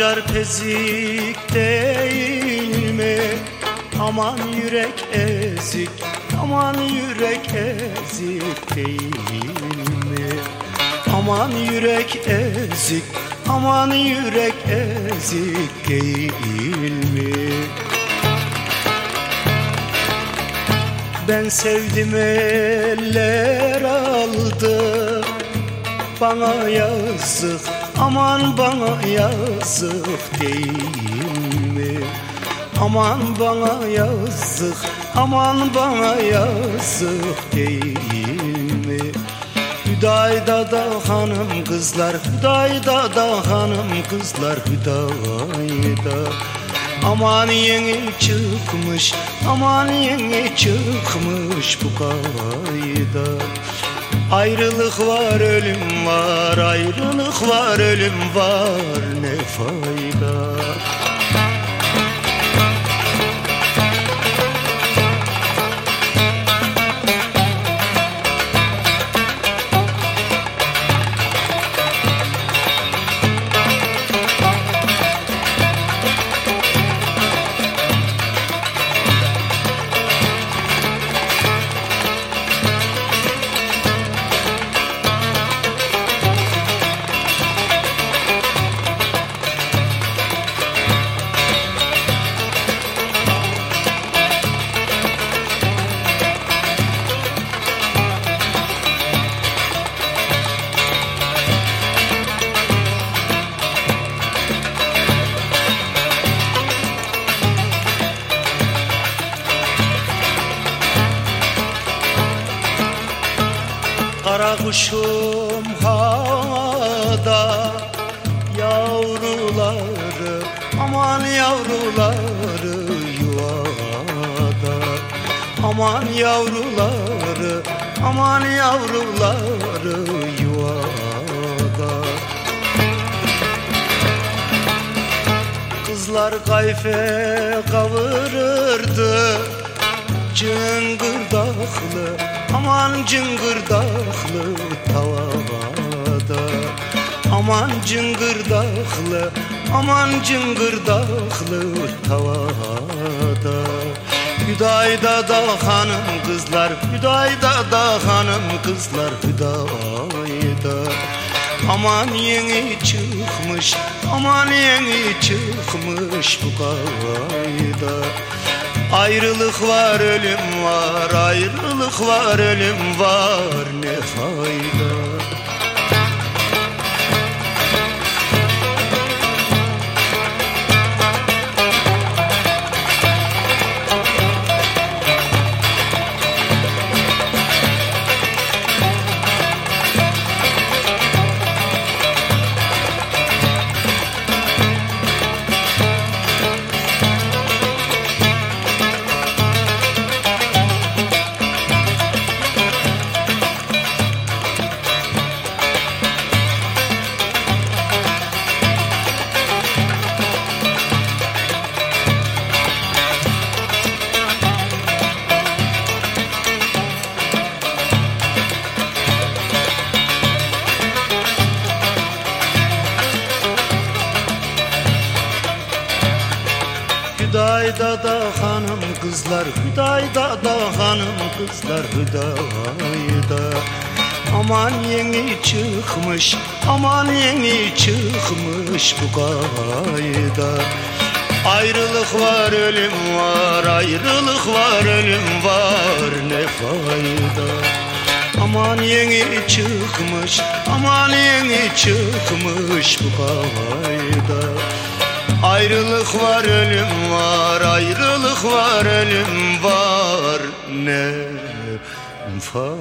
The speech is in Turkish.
Sancar pezik değil mi? Aman yürek ezik, aman yürek ezik değil mi? Aman yürek ezik, aman yürek ezik değil mi? Ben sevdim eller aldı Bana yazık aman bana yazık değil mi? Aman bana yazık aman bana yazık değil mi? Hüdayda da hanım kızlar Hüdayda da hanım kızlar Hüdayda Aman yeni çıkmış Aman yeni çıkmış bu kayda Ayrılık var ölüm var Ayrılık var ölüm var. Ne fayda Kara kuşum havada Yavruları aman yavruları yuvada. Aman yavruları aman yavruları yuvada. Kızlar kayfe kavururdu Cıngırdaklı aman cıngırdaklı tavada. Aman cıngırdaklı aman cıngırdaklı tavada. Hüdayda da hanım kızlar Hüdayda da hanım kızlar Hüdayda. Aman yeni çıkmış Aman yeni çıkmış bu kayda Ayrılık var ölüm var Ayrılık var ölüm var. Ne fayda Hüdayda da hanım kızlar Hüdayda da hanım kızlar Hüdayda. Aman yeni çıkmış Aman yeni çıkmış bu kayda. Ayrılık var ölüm var Ayrılık var ölüm var Ne fayda. Aman yeni çıkmış Aman yeni çıkmış bu kayda Ayrılık var ölüm var Ayrılık var ölüm var. Ne fayda